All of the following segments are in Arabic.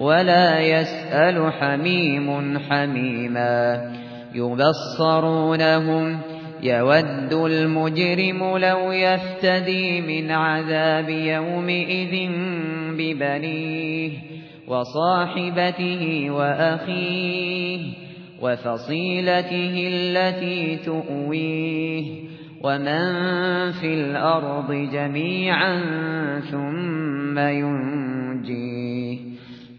ولا يسأل حميم حميما. يبصرونهم يود المجرم لو يفتدي من عذاب يومئذ ببنيه وصاحبته وأخيه وفصيلته التي تؤويه ومن في الأرض جميعا ثم ينجيه.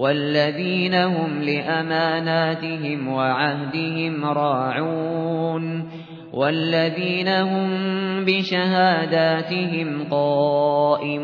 والذين هم لأماناتهم وعهدهم راعون والذين هم بشهاداتهم قائمون